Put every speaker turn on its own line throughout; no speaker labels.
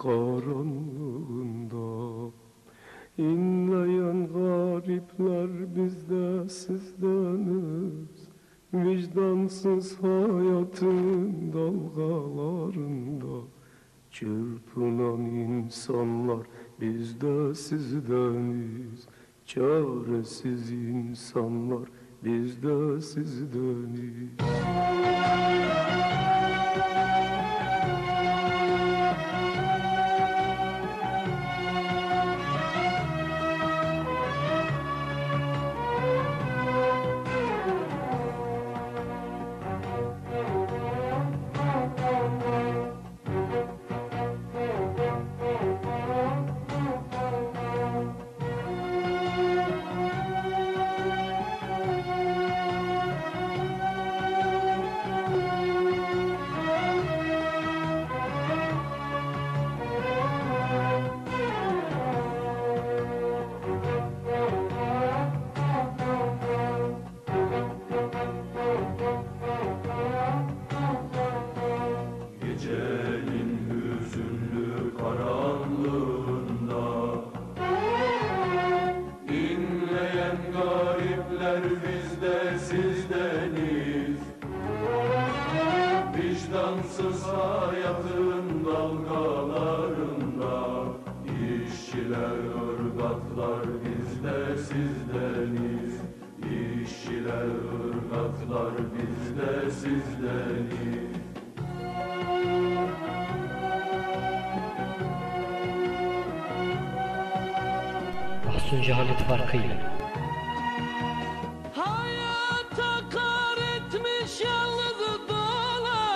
korununda İnleyen garipler bizde sizdeniz Vicdansız hayatın dalgalarında. Çırpınan insanlar bizde sizdeniz Çaresiz insanlar bizde sizdeniz
Vicdansız hayatın dalgalarında. İşçiler, ırgatlar bizde sizdeniz. İşçiler, ırgatlar bizde sizdeniz.
Mahsun Halit farkıyla.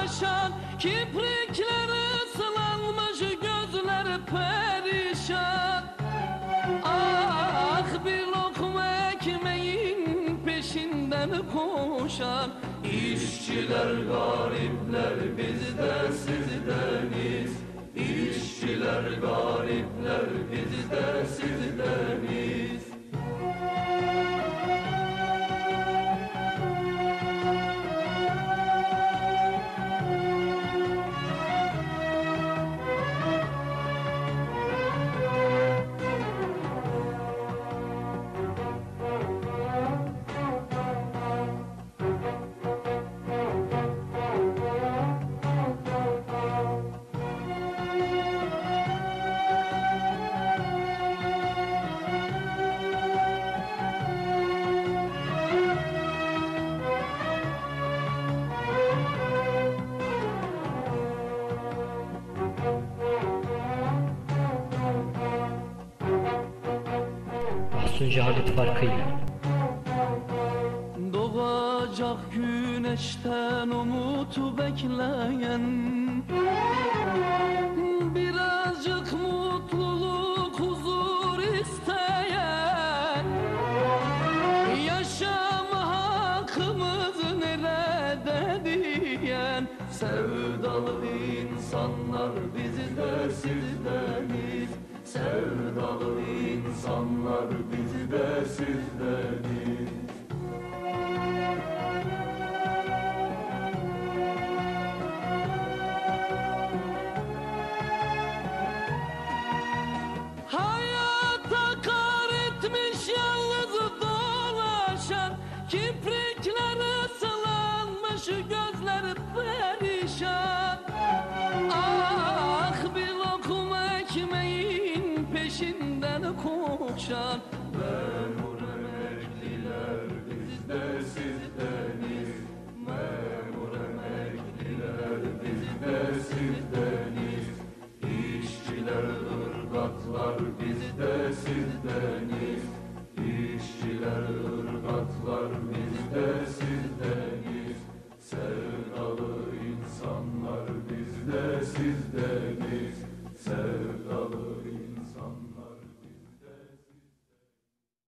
Dolaşan Kiprikleri sılanmış gözleri perişan. Ah bir lokma ekmeğin peşinden koşan İşçiler garipler bizde sizdeniz İşçiler garipler bizde sizdeniz
Mahsun Halit farkıyla.
Doğacak güneşten umutu bekleyen Birazcık mutluluk huzur isteyen Yaşam hakkımız nerede diyen Sevdalı insanlar bizde sizdeniz Sevdalı insanlar bizde sizdeniz Hayata koşan Memur emekliler bizde sizdeniz Memur emekliler bizde sizdeniz. İşçiler, ırgatlar bizde sizdeniz İşçiler, ırgatlar bizde sizdeniz. Sevdalı insanlar bizde sizdeniz